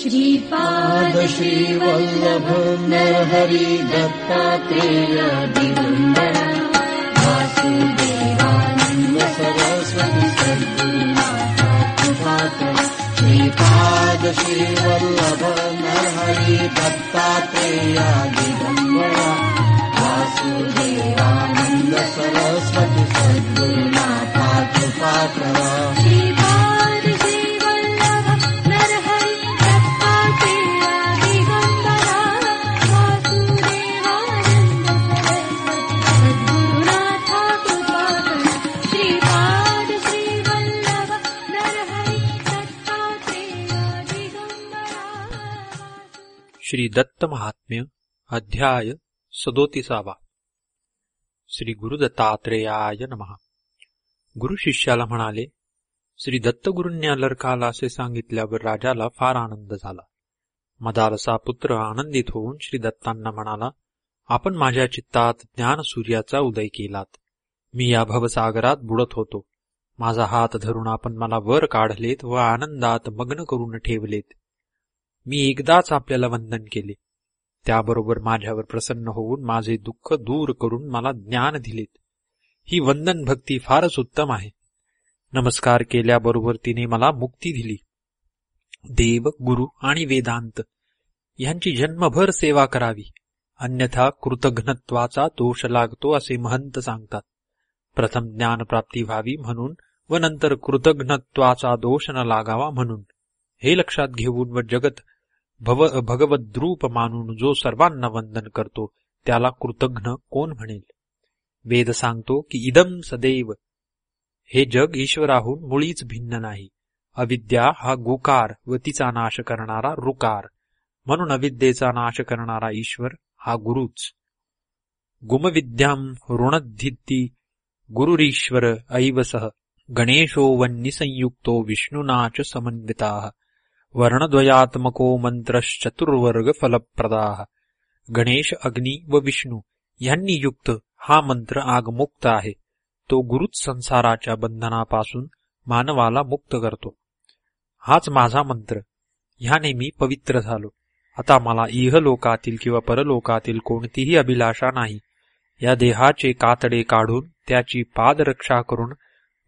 श्रीपाद श्रीवल्लभ नरहरि दत्तात्रेय दिगम्बर वासुदेवानन्द सरस्वती सद्गुरुनाथ कृपाकर श्रीपाद श्रीवल्लभ नरहरि दत्तात्रेय दिगम्बर वासुदेवानन्द सरस्वती सद्गुरुनाथ कृपाकर श्री दत्त महात्म्य अध्याय सदोतीसावा. श्री गुरुदत्तात्रेयाय नमहा गुरु शिष्याला म्हणाले श्री दत्तगुरूंनी अलर्काला असे सांगितल्यावर राजाला फार आनंद झाला. मदालसा पुत्र आनंदित होऊन श्री दत्तांना म्हणाला आपण माझ्या चित्तात ज्ञान सूर्याचा उदय केलात. मी या भवसागरात बुडत होतो. माझा हात धरून आपण मला वर काढलेत व आनंदात मग्न करून ठेवलेत. मी एकदाच आपल्याला वंदन केले. त्याबरोबर माझ्यावर प्रसन्न होऊन माझे दुःख दूर करून मला ज्ञान दिलेत. ही वंदन भक्ती फारच उत्तम आहे. नमस्कार केल्याबरोबर तिने मला मुक्ती दिली. देव गुरु आणि वेदांत यांची जन्मभर सेवा करावी. अन्यथा कृतघ्नत्वाचा दोष लागतो असे महंत सांगतात. प्रथम ज्ञानप्राप्ती व्हावी म्हणून व नंतर कृतघ्नत्वाचा दोष न लागावा म्हणून. हे लक्षात घेऊन व जगत भव भगवद्रूप मानून जो सर्वांना वंदन करतो त्याला कृतघ्न कोण म्हणेल? वेद सांगतो की इदम सदैव. हे जग ईश्वराहून मुळीच भिन्न नाही. अविद्या हा गुकार व तिचा नाश करणारा रुकार म्हणून अविद्येचा नाश करणारा ईश्वर हा गुरुच. गुमविद्याम ऋणधित्ती गुरुरीश्वर ऐवसह गणेशो वन्निसंयुक्तो विष्णुनाच समन्विताः. वर्णद्वयात्मको मंत्रश्चतुर्वर्ग फलप्रदाः गणेश अग्नी व विष्णू यांनी युक्त हा मंत्र आगमुक्त आहे. तो गुरुच संसाराच्या बंधनापासून मानवाला मुक्त करतो. हाच माझा मंत्र. ह्याने मी पवित्र झालो. आता मला इहलोकातील किंवा परलोकातील कोणतीही अभिलाषा नाही. या देहाचे कातडे काढून त्याची पादरक्षा करून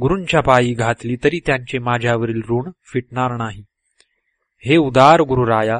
गुरूंच्या पायी घातली तरी त्यांचे माझ्यावरील ऋण फिटणार नाही. हे उदार गुरुराया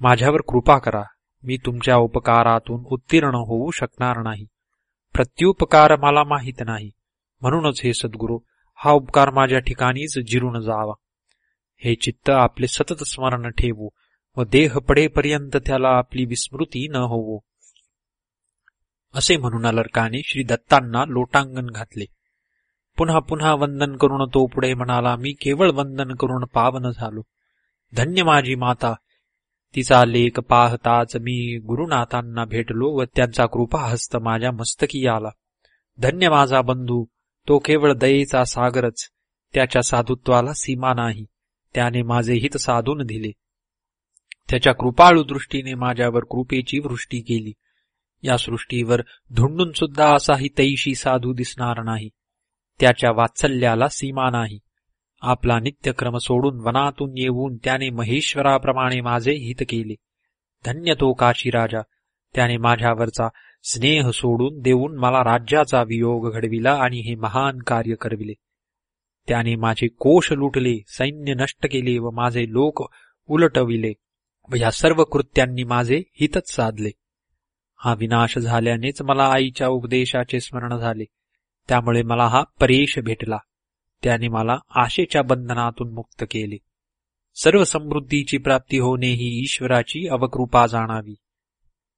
माझ्यावर कृपा करा. मी तुमच्या उपकारातून उत्तीर्ण होऊ शकणार नाही. प्रत्युपकार मला माहीत नाही. म्हणूनच हे सद्गुरू हा उपकार माझ्या ठिकाणीच जिरून जावा. हे चित्त आपले सतत स्मरण ठेवू व देह पडेपर्यंत त्याला आपली विस्मृती न होवो असे म्हणून अलर्काने श्री दत्तांना लोटांगण घातले. पुन्हा पुन्हा वंदन करून तो पुढे म्हणाला मी केवळ वंदन करून पावन झालो. धन्य माझी माता. तिचा लेख पाहताच मी गुरुनाथांना भेटलो व त्यांचा कृपाहस्त माझ्या मस्तकी आला. धन्य माझा बंधू तो केवळ दयेचा सागरच त्याच्या साधुत्वाला सीमा नाही त्याने माझे हित साधून दिले. त्याच्या कृपाळू दृष्टीने माझ्यावर कृपेची वृष्टी केली. या सृष्टीवर धुंडून सुद्धा असाही तैशी साधू दिसणार नाही. त्याच्या वात्सल्याला सीमा नाही. आपला नित्यक्रम सोडून वनातून येऊन त्याने महेश्वराप्रमाणे माझे हित केले. धन्य तो काशी राजा. त्याने माझ्यावरचा स्नेह सोडून देऊन मला राज्याचा वियोग घडविला आणि हे महान कार्य करविले. त्याने माझे कोश लुटले सैन्य नष्ट केले व माझे लोक उलटविले व या सर्व कृत्यांनी माझे हितच साधले. हा विनाश झाल्यानेच मला आईच्या उपदेशाचे स्मरण झाले. त्यामुळे मला हा परेश भेटला. त्याने मला आशेच्या बंधनातून मुक्त केले. सर्व समृद्धीची प्राप्ती होणे ही ईश्वराची अवकृपा जाणावी.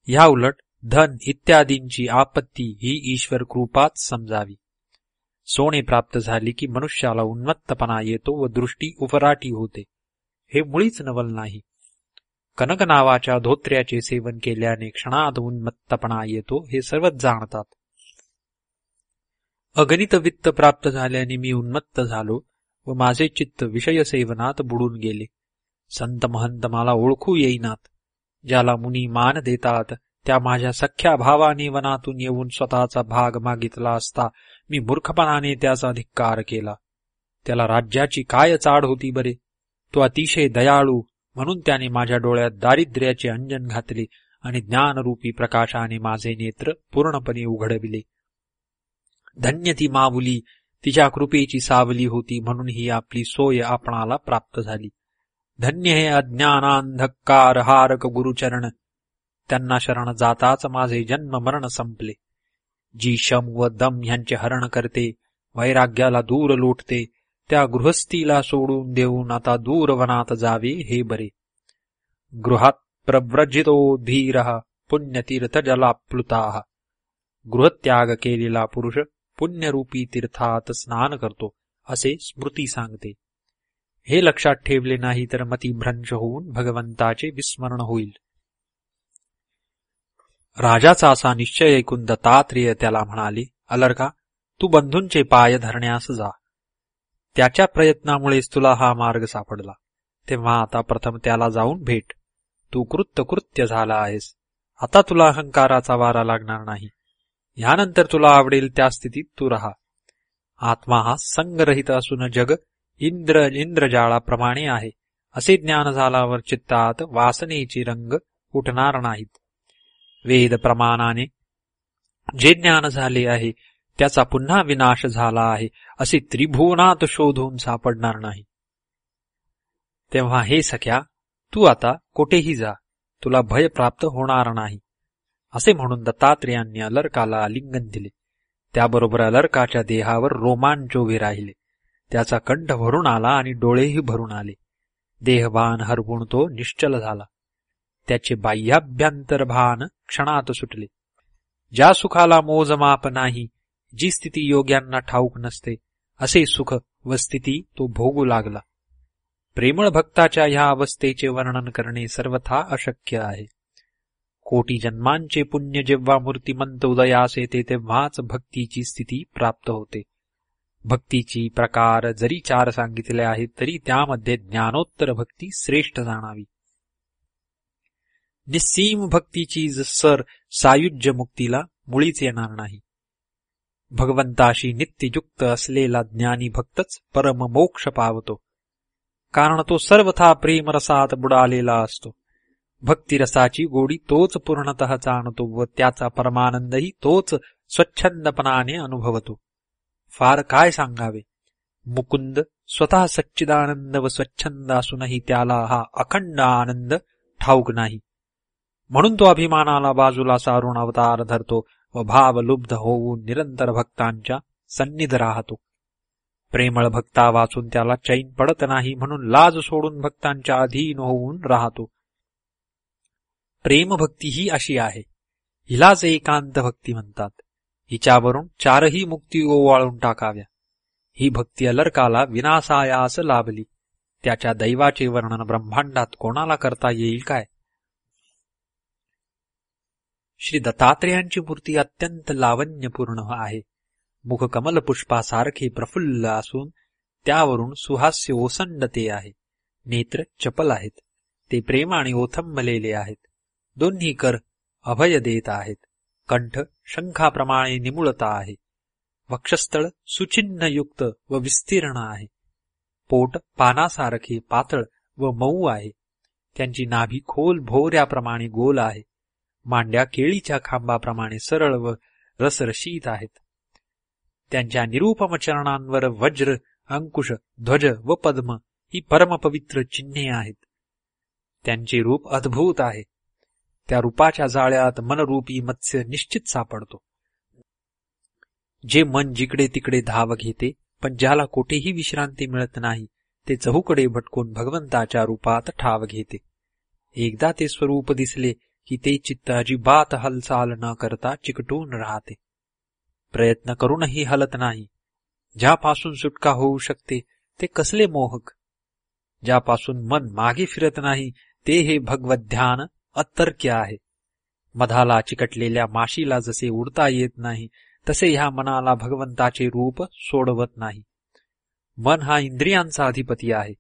ह्या उलट धन इत्यादींची आपत्ती ही ईश्वर कृपाच समजावी. सोने प्राप्त झाली की मनुष्याला उन्मत्तपणा येतो व दृष्टी उफराटी होते. हे मुळीच नवल नाही. कनक नावाच्या धोत्र्याचे सेवन केल्याने क्षणात उन्मत्तपणा येतो हे सर्वच जाणतात. अगणित वित्त प्राप्त झाल्याने मी उन्मत्त झालो व माझे चित्त विषय सेवनात बुडून गेले. संत महंत मला ओळखू येईनात. ज्याला मुनी मान देतात त्या माझ्या सख्या भावाने वनातून येऊन स्वतःचा भाग मागितला असता मी मूर्खपणाने त्याचा धिक्कार केला. त्याला राज्याची काय चाड होती बरे? तो अतिशय दयाळू म्हणून त्याने माझ्या डोळ्यात दारिद्र्याचे अंजन घातले आणि ज्ञानरूपी प्रकाशाने माझे नेत्र पूर्णपणे उघडविले. धन्य ती माऊली तिच्या कृपेची सावली होती म्हणून ही आपली सोय आपणाला प्राप्त झाली. धन्य हे अज्ञानांधकार हारक गुरुचरण. त्यांना शरण जाताच माझे जन्म मरण संपले. जी शम व दम ह्यांचे हरण करते वैराग्याला दूर लोटते त्या गृहस्थीला सोडून देऊन आता दूर वनात जावे हे बरे. गृहात प्रव्रजितो धीर पुण्यतीर्थ जलाप्लुता. गृहत्याग केलेला पुरुष पुण्यरूपी तीर्थात स्नान करतो असे स्मृती सांगते. हे लक्षात ठेवले नाही तर मतिभ्रंश होऊन भगवंताचे विस्मरण होईल. राजाचा असा निश्चय ऐकून दत्तात्रेय त्याला म्हणाले अलर्का तू बंधूंचे पाय धरण्यास जा. त्याच्या प्रयत्नामुळेच तुला हा मार्ग सापडला. तेव्हा आता प्रथम त्याला जाऊन भेट. तू कृत्य कृत्य झाला आहेस. आता तुला अहंकाराचा वारा लागणार नाही. यानंतर तुला आवडेल त्या स्थितीत तू राहा. आत्मा हा संगरहित असून जग इंद्र इंद्रजाळाप्रमाणे आहे. असे ज्ञान झाल्यावर चित्तात वासनेची रंग उठणार नाहीत. वेद प्रमाणाने जे ज्ञान झाले आहे त्याचा पुन्हा विनाश झाला आहे असे त्रिभुवनात शोधून सापडणार नाही. तेव्हा हे सख्या तू आता कोठेही जा तुला भय प्राप्त होणार नाही. असे म्हणून दत्तात्रेयांनी अलर्काला आलिंगन दिले. त्याबरोबर अलर्काच्या देहावर रोमांच उभे राहिले. त्याचा कंठ भरून आला आणि डोळेही भरून आले. देहभान हरवून तो निश्चल झाला. त्याचे बाह्याभ्यंतर भान क्षणात सुटले. ज्या सुखाला मोजमाप नाही जी स्थिती योग्यांना ठाऊक नसते असे सुख व स्थिती तो भोगू लागला. प्रेमळ भक्ताच्या ह्या अवस्थेचे वर्णन करणे सर्वथा अशक्य आहे. कोटी जन्मांचे पुण्य जेव्हा मूर्तिमंत उदयास येते तेव्हाच भक्तीची स्थिती प्राप्त होते. भक्तीची प्रकार जरी चार सांगितले आहेत तरी त्यामध्ये ज्ञानोत्तर भक्ती श्रेष्ठ जाणावी. निस्सीम भक्तीची सर सायुज्य मुक्तीला मुळीच येणार नाही. भगवंताशी नित्ययुक्त असलेला ज्ञानी भक्तच परम मोक्ष पावतो. कारण तो सर्वथा प्रेमरसात बुडालेला असतो. भक्तिरसाची गोडी तोच पूर्णतः जाणतो व त्याचा परमानंदही तोच स्वच्छंदपणाने अनुभवतो. फार काय सांगावे? मुकुंद स्वतः सच्चिदानंद व स्वच्छंद असूनही त्याला हा अखंड आनंद ठाऊक नाही. म्हणून तो अभिमानाला बाजूला सारून अवतार धरतो व भावलुब्ध होऊन निरंतर भक्तांच्या सन्निध राहतो. प्रेमळ भक्ता वाचून त्याला चैन पडत नाही म्हणून लाज सोडून भक्तांच्या अधीन होऊन राहतो. प्रेमभक्ती ही अशी आहे. हिलाच एकांत भक्ती म्हणतात. हिच्यावरून चारही मुक्ती ओवाळून टाकाव्या. ही भक्ती अलर्काला विनासायास लाभली. त्याच्या दैवाचे वर्णन ब्रह्मांडात कोणाला करता येईल काय? श्री दत्तात्रेयांची मूर्ती अत्यंत लावण्यपूर्ण आहे. मुख कमल पुष्पासारखे प्रफुल्ल असून त्यावरून सुहास्य ओसंडते आहे. नेत्र चपल आहेत. ते प्रेमाने ओथंबलेले आहेत. दोन्ही कर अभय देत आहेत. कंठ शंखाप्रमाणे निमुळता आहे. वक्षस्थळ सुचिन्हयुक्त व विस्तीर्ण आहे. पोट पानासारखे पातळ व मऊ आहे. त्यांची नाभी खोल भोवऱ्याप्रमाणे गोल आहे. मांड्या केळीच्या खांबाप्रमाणे सरळ व रसरशीत आहेत. त्यांच्या निरुपम चरणांवर वज्र अंकुश ध्वज व पद्म ही परमपवित्र चिन्हे आहेत. त्यांचे रूप अद्भुत आहे. त्या रूपाच्या जाळ्यात मनरूपी मत्स्य निश्चित सापडतो. जे मन जिकडे तिकडे धाव घेते पण ज्याला कोठेही विश्रांती मिळत नाही ते चहूकडे भटकून भगवंताच्या रूपात ठाव घेते. एकदा ते स्वरूप दिसले की ते चित्त अजिबात हालचाल न करता चिकटून राहते. प्रयत्न करूनही हलत नाही. ज्यापासून सुटका होऊ शकते ते कसले मोहक? ज्यापासून मन मागे फिरत नाही ते हे भगवत ध्यान अतर्क्य आहे. मधाला चिकटलेल्या माशीला जसे उडता येत नाही तसे ह्या मनाला भगवंताचे रूप सोडवत नाही. मन हा इंद्रियांचा अधिपती आहे.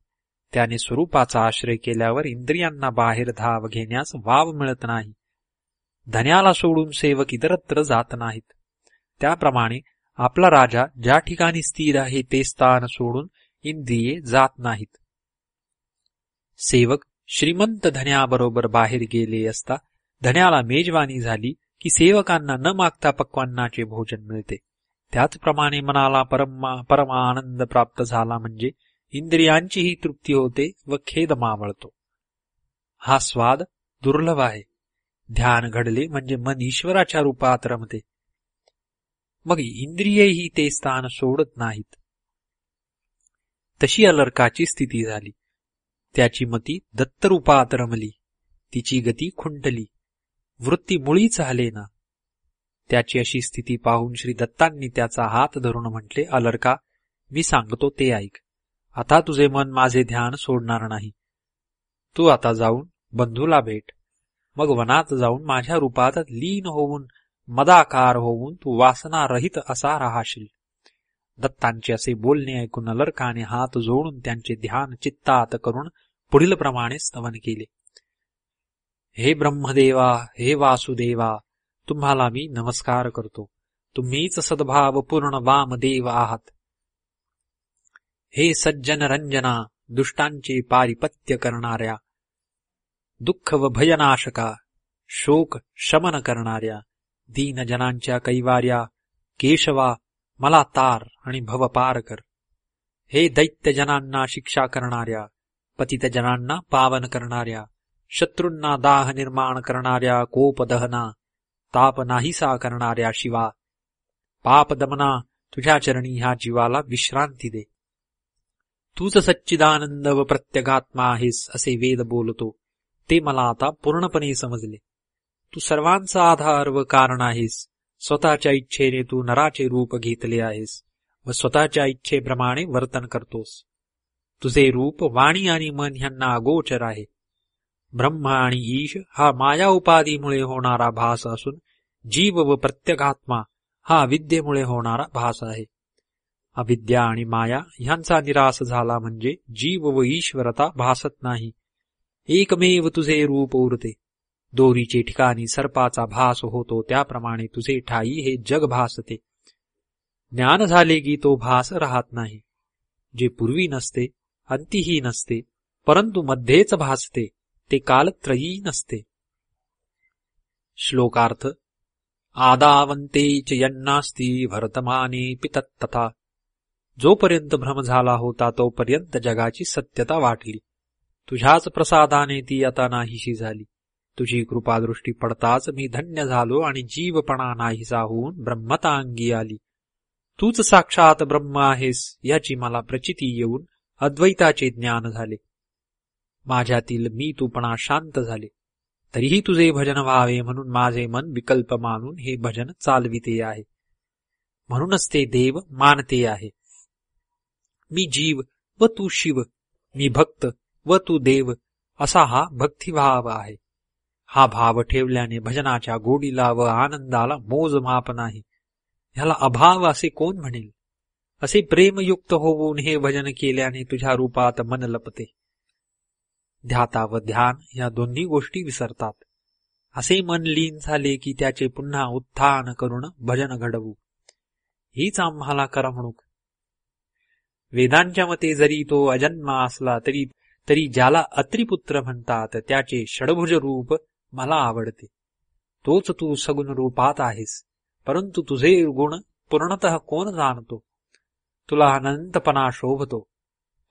त्याने स्वरूपाचा आश्रय केल्यावर इंद्रियांना बाहेर धाव घेण्यास वाव मिळत नाही. धन्याला सोडून सेवक इतरत्र जात नाहीत. त्याप्रमाणे आपला राजा ज्या ठिकाणी स्थिर आहे ते स्थान सोडून इंद्रिये जात नाहीत. सेवक श्रीमंत धन्याबरोबर बाहेर गेले असता धन्याला मेजवानी झाली की सेवकांना न मागता पक्वांनाचे भोजन मिळते. त्याचप्रमाणे मनाला परमा परमानंद प्राप्त झाला म्हणजे इंद्रियांचीही तृप्ती होते व खेद मावळतो. हा स्वाद दुर्लभ आहे. ध्यान घडले म्हणजे मन ईश्वराच्या रूपात रमते. मग इंद्रियही ते स्थान सोडत नाहीत. तशी अलर्काची स्थिती झाली. त्याची मती दत्तरूपात रमली. तिची गती खुंटली. वृत्ती मुळीच ना त्याची अशी स्थिती पाहून श्री दत्तांनी त्याचा हात धरून म्हटले अलर्का मी सांगतो ते ऐक. आता तुझे मन माझे ध्यान सोडणार नाही. तू आता जाऊन बंधूला भेट. मग वनात जाऊन माझ्या रूपात लीन होऊन मदाकार होऊन तू वासनारहित असा राहाशील. दत्तांचे असे बोलणे ऐकून अलर्काने हात जोडून त्यांचे ध्यान चित्तात करून पुढील प्रमाणे स्तवन केले. हे ब्रह्मदेवा हे वासुदेवा तुम्हाला मी नमस्कार करतो. तुम्हीच सद्भाव पूर्ण वामदेव आहात. हे सज्जन रंजना दुष्टांचे पारिपत्य करणाऱ्या दुःख व भयनाशका शोक शमन करणाऱ्या दीनजनांच्या कैवार्या केशवा मला तार आणि भवपार कर. हे दैत्यजनांना शिक्षा करणाऱ्या पतितजनांना पावन करणाऱ्या शत्रूंना दाह निर्माण करणाऱ्या कोपदहना ताप नाहीसा करणाऱ्या शिवा पापदमना तुझ्या चरणी ह्या जीवाला विश्रांती दे. तूच सच्चिदानंद व प्रत्यगात्मा आहेस असे वेद बोलतो. ते मला आता पूर्णपणे समजले. तू सर्वांचा आधार व कारण आहेस. स्वतःच्या इच्छेने तू नराचे रूप घेतले आहेस व स्वतःच्या इच्छेप्रमाणे वर्तन करतोस. तुझे रूप वाणी आणि मन ह्यांना अगोचर आहे. ब्रह्म आणि ईश हा माया उपाधीमुळे होणारा भास असून जीव व प्रत्यगात्मा हा अविद्येमुळे होणारा भास आहे. अविद्या आणि माया ह्यांचा निराश झाला म्हणजे जीव व ईश्वरता भासत नाही. एकमेव तुझे रूप उरते. दोरीचे ठिकाणी सर्पाचा भास होतो त्याप्रमाणे तुझे ठाई हे जग भासते. ज्ञान झाले की तो भास राहत नाही. जे पूर्वी नसते अंतीही नसते परंतु मध्येच भासते ते कालत्रयी नसते. श्लोकार्थ आदावंते च यन्नास्ती वर्तमाने पितत्तथा जोपर्यंत भ्रम झाला होता तोपर्यंत जगाची सत्यता वाटली तुझ्याच प्रसादाने ती आता नाहीशी झाली. तुझी कृपादृष्टी पडताच मी धन्य झालो आणि जीवपणा नाहीसा होऊन ब्रह्मता अंगी आली. तूच साक्षात ब्रह्म आहेस याची मला प्रचिती येऊन अद्वैताचे ज्ञान झाले. माझ्यातील मी तूपणा शांत झाले. तरीही तुझे भजन व्हावे म्हणून माझे मन विकल्प मानून हे भजन चालविते आहे. म्हणूनच ते देव मानते आहे. मी जीव व तू शिव मी भक्त व तू देव असा हा भक्तिभाव आहे. हा भाव ठेवल्याने भजनाच्या गोडीला व आनंदाला मोजमाप नाही. ह्याला अभाव असे कोण म्हणेल? असे प्रेमयुक्त होऊन हे भजन केल्याने तुझ्या रूपात मन लपते. ध्याता व ध्यान या दोन्ही गोष्टी विसरतात. असे मन लीन झाले की त्याचे पुन्हा उत्थान करून भजन घडवू. हीच आम्हाला करमणूक. वेदांच्या मते जरी तो अजन्मा असला तरी तरी ज्याला अत्रिपुत्र म्हणतात त्याचे षडभुज रूप मला आवडते. तोच तू सगुण रूपात आहेस. परंतु तुझे गुण पूर्णतः कोण जाणतो? तुला अनंतपणा शोभतो.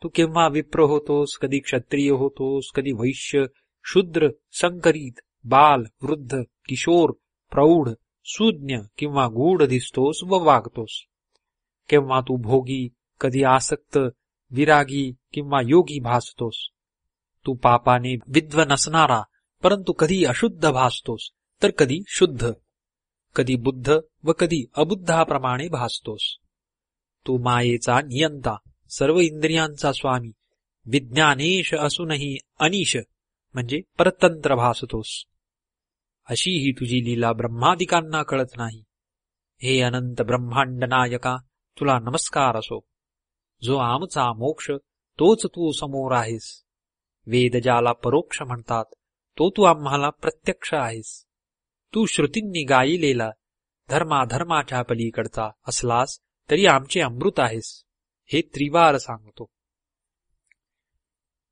तू केव्हा विप्र होतोस? कधी क्षत्रिय होतोस? कधी वैश्य शूद्र संकरित बाल वृद्ध किशोर प्रौढ सुज्ञ किंवा गूढ दिसतोस व वागतोस. केव्हा तू भोगी कधी आसक्त विरागी किंवा योगी भासतोस. तू पापाने विद्व नसणारा परंतु कधी अशुद्ध भासतोस तर कधी शुद्ध. कधी बुद्ध व कधी अबुद्धाप्रमाणे भासतोस. तू मायेचा नियंता सर्व इंद्रियांचा स्वामी विज्ञानेश असूनही अनिश म्हणजे परतंत्र भासतोस. अशी ही तुझी लीला ब्रह्मादिकांना कळत नाही. हे अनंत ब्रह्मांड नायका तुला नमस्कार असो. जो आमचा मोक्ष तोच तू समोर आहेस. वेद ज्याला परोक्ष म्हणतात तो तू आम्हाला प्रत्यक्ष आहेस. तू श्रुतींनी गायिलेला धर्माधर्माच्या पलीकडचा असलास तरी आमचे अमृत आहेस हे त्रिवार सांगतो.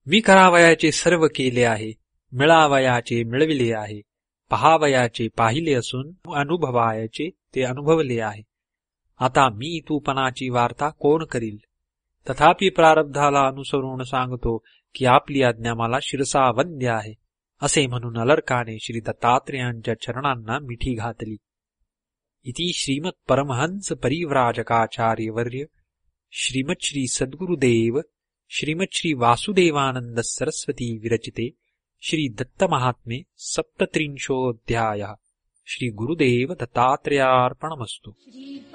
मी करावयाचे सर्व केले आहे मिळावयाचे मिळविले आहे पहावयाचे पाहिले असून अनुभवायचे ते अनुभवले आहे. आता मी तूपणाची वार्ता कोण करील? तथापि प्रारब्धाला अनुसरून सांगतो की आपली आज्ञा मला शिरसावंद्य आहे. असे म्हणून अलर्काने श्री दत्तात्रेयांच्या चरणांना मिठी घातली. इति श्रीमत परमहंस परिव्राजकाचार्यवर्य श्रीमत श्री सद्गुरुदेव श्रीमत्श्री वासुदेवानंद सरस्वती विरचिते श्री दत्तमहात्मे सप्तत्रिंशोऽध्यायः. श्री गुरुदेव दत्तात्रेयार्पणमस्तु. श्री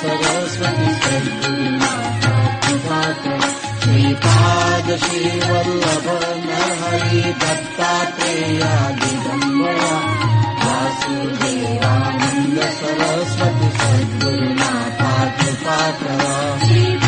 सरस्वती सद्गुरुनाथा कृपाकर श्रीपाद श्रीवल्लभ नरहरि दत्तात्रेय दिगम्बर वासुदेवानन्द सरस्वती सद्गुरुनाथा कृपाकर